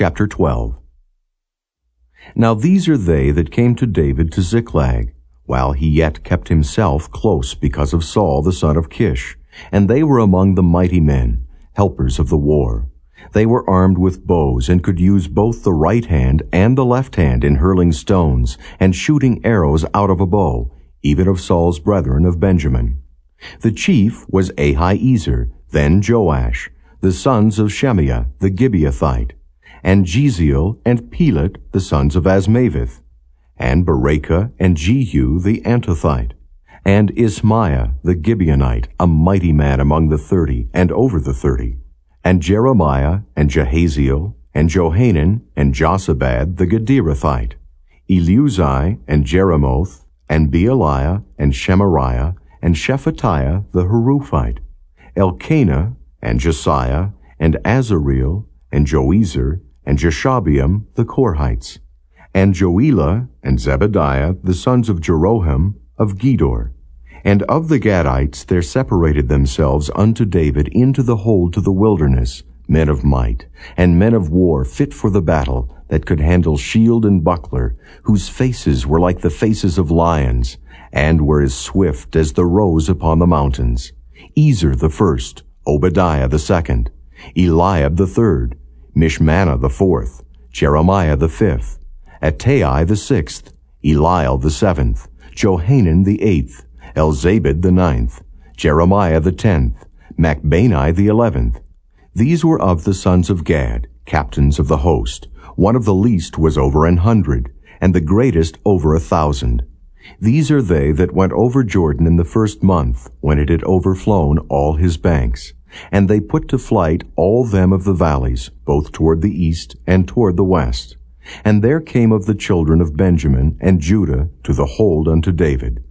Chapter 12 Now these are they that came to David to Ziklag, while he yet kept himself close because of Saul the son of Kish, and they were among the mighty men, helpers of the war. They were armed with bows and could use both the right hand and the left hand in hurling stones and shooting arrows out of a bow, even of Saul's brethren of Benjamin. The chief was Ahiezer, then Joash, the sons of Shemaah the Gibeathite, and Jeziel and Pelet the sons of Azmaveth, and Berachah and Jehu the Antothite, and Ismaiah the Gibeonite, a mighty man among the thirty and over the thirty, and Jeremiah and Jahaziel, and Johanan and Josabad the Gederathite, Eluzai and Jerimoth, and Bealiah and Shemariah, and Shephatiah the Haruphite, Elkanah and Jesiah, and Azareel, and Joezer, and Jashobeam the Korhites, and Joelah and Zebadiah, the sons of Jeroham, of Gedor. And of the Gadites there separated themselves unto David into the hold to the wilderness, men of might, and men of war fit for the battle, that could handle shield and buckler, whose faces were like the faces of lions, and were as swift as the roes upon the mountains. Ezer the first, Obadiah the second, Eliab the third, Mishmannah the fourth, Jeremiah the fifth, Attai the sixth, Eliel the seventh, Johanan the eighth, Elzabad the ninth, Jeremiah the tenth, Machbanai the eleventh. These were of the sons of Gad, captains of the host. One of the least was over an hundred, and the greatest over a thousand. These are they that went over Jordan in the first month, when it had overflown all his banks. And they put to flight all them of the valleys, both toward the east and toward the west. And there came of the children of Benjamin and Judah to the hold unto David.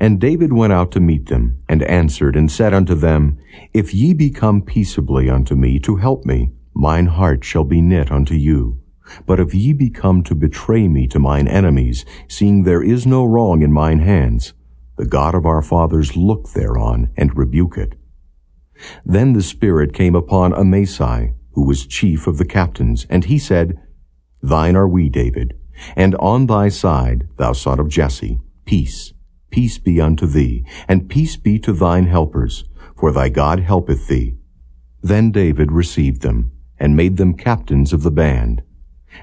And David went out to meet them, and answered and said unto them, If ye be come peaceably unto me to help me, mine heart shall be knit unto you. But if ye be come to betray me to mine enemies, seeing there is no wrong in mine hands, the God of our fathers look thereon and rebuke it. Then the Spirit came upon Amasai, who was chief of the captains, and he said, Thine are we, David, and on thy side, thou son of Jesse, peace. Peace be unto thee, and peace be to thine helpers, for thy God helpeth thee. Then David received them, and made them captains of the band.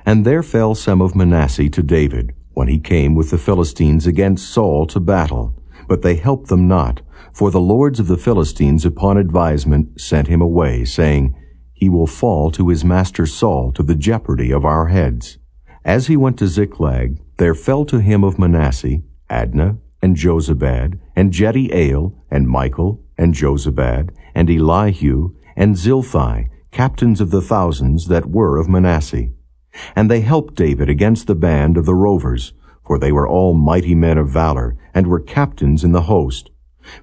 And there fell some of Manasseh to David, when he came with the Philistines against Saul to battle. But they helped them not, for the lords of the Philistines upon advisement sent him away, saying, He will fall to his master Saul to the jeopardy of our heads. As he went to Ziklag, there fell to him of Manasseh, Adnah, and Jozabad, and Jediael, and Michael, and Jozabad, and Elihu, and Zilthai, captains of the thousands that were of Manasseh. And they helped David against the band of the rovers, for they were all mighty men of valor, and were captains in the host.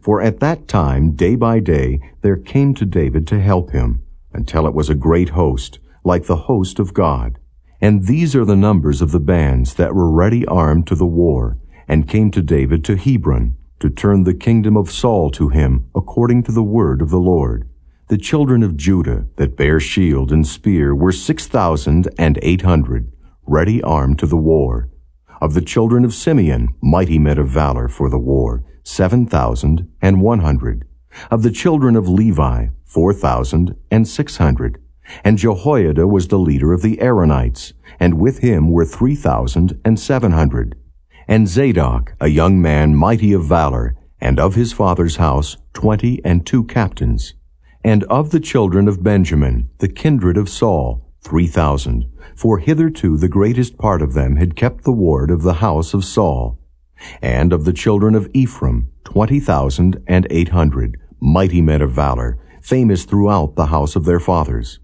For at that time, day by day, there came to David to help him, until it was a great host, like the host of God. And these are the numbers of the bands that were ready armed to the war, and came to David to Hebron, to turn the kingdom of Saul to him, according to the word of the Lord. The children of Judah that bare shield and spear were six thousand and eight hundred, ready armed to the war. Of the children of Simeon, mighty men of valor for the war, seven thousand and one hundred. Of the children of Levi, four thousand and six hundred. And Jehoiada was the leader of the Aaronites, and with him were three thousand and seven hundred. And Zadok, a young man mighty of valor, and of his father's house twenty and two captains. And of the children of Benjamin, the kindred of Saul, three thousand, for hitherto the greatest part of them had kept the ward of the house of Saul. And of the children of Ephraim, twenty thousand and eight hundred, mighty men of valor, famous throughout the house of their fathers.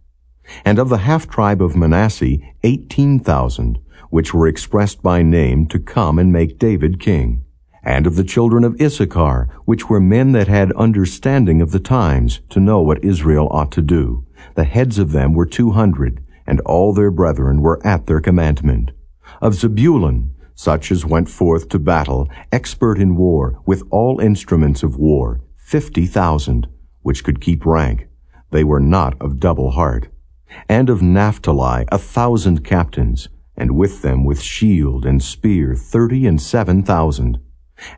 And of the half-tribe of Manasseh, eighteen thousand, which were expressed by name to come and make David king. And of the children of Issachar, which were men that had understanding of the times, to know what Israel ought to do. The heads of them were two hundred, and all their brethren were at their commandment. Of Zebulun, such as went forth to battle, expert in war, with all instruments of war, fifty thousand, which could keep rank. They were not of double heart. And of Naphtali a thousand captains, and with them with shield and spear thirty and seven thousand.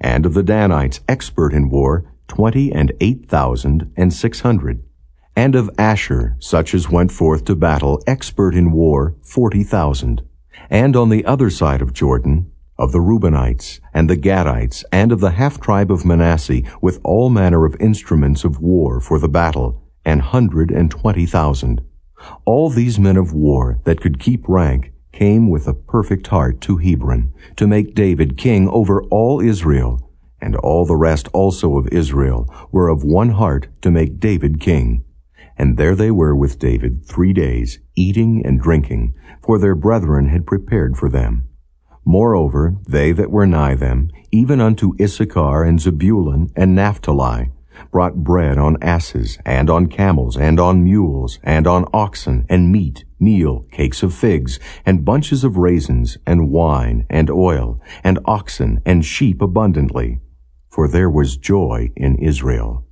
And of the Danites expert in war twenty and eight thousand and six hundred. And of Asher such as went forth to battle expert in war forty thousand. And on the other side of Jordan of the Reubenites, and the Gadites, and of the half-tribe of Manasseh, with all manner of instruments of war for the battle, an hundred and twenty thousand. All these men of war that could keep rank came with a perfect heart to Hebron, to make David king over all Israel, and all the rest also of Israel were of one heart to make David king. And there they were with David three days, eating and drinking, for their brethren had prepared for them. Moreover, they that were nigh them, even unto Issachar and Zebulun and Naphtali, brought bread on asses, and on camels, and on mules, and on oxen, and meat, meal, cakes of figs, and bunches of raisins, and wine, and oil, and oxen, and sheep abundantly. For there was joy in Israel.